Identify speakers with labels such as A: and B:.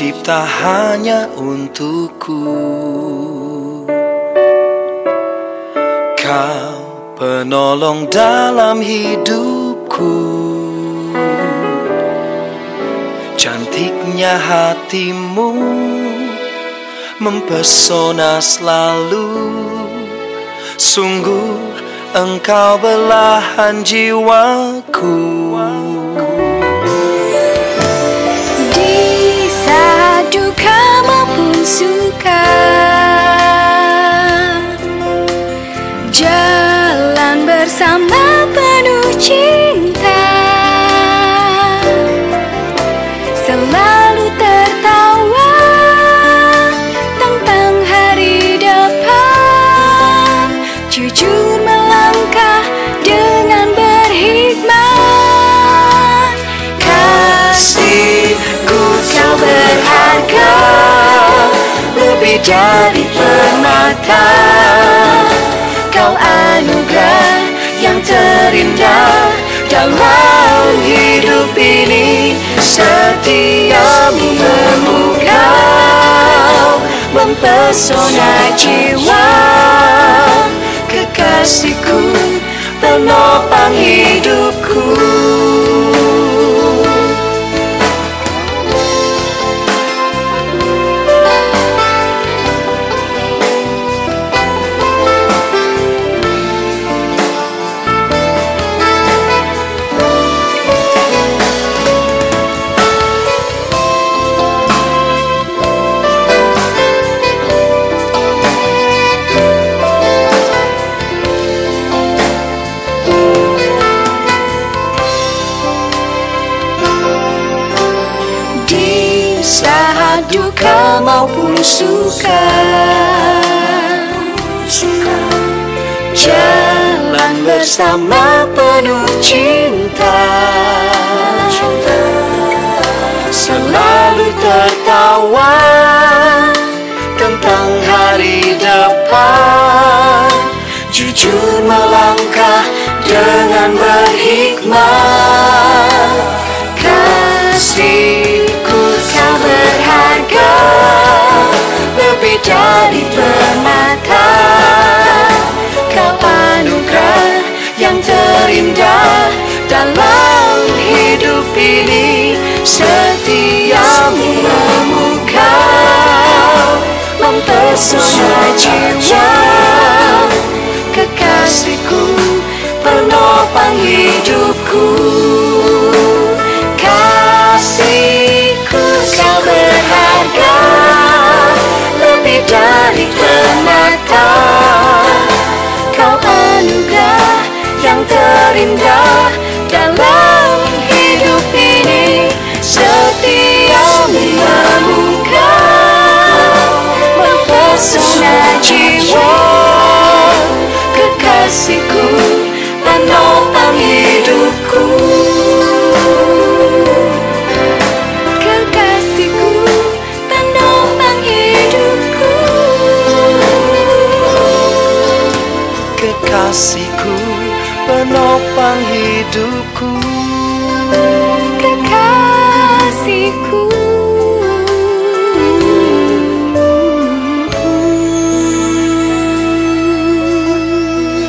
A: dicipta hanya untukku. Kau penolong dalam hidupku. Cantiknya hatimu mempesona selalu. Sungguh engkau belahan jiwaku
B: Permata Kau anugerah yang terindah Dalam hidup ini. Setiamu memukau Mempesona jiwa. Kekasihku penopang hidupku saat duka maupun suka. Jalan bersama penuh cinta. Selalu tertawa Tentang hari depan. Jujur melangkah dengan berhikmat Dari permata. Kau anugerah yang terindah Dalam hidup ini. Setiamu memukau Mempesona jiwa kekasihku penopang hidupku. Kekasihku.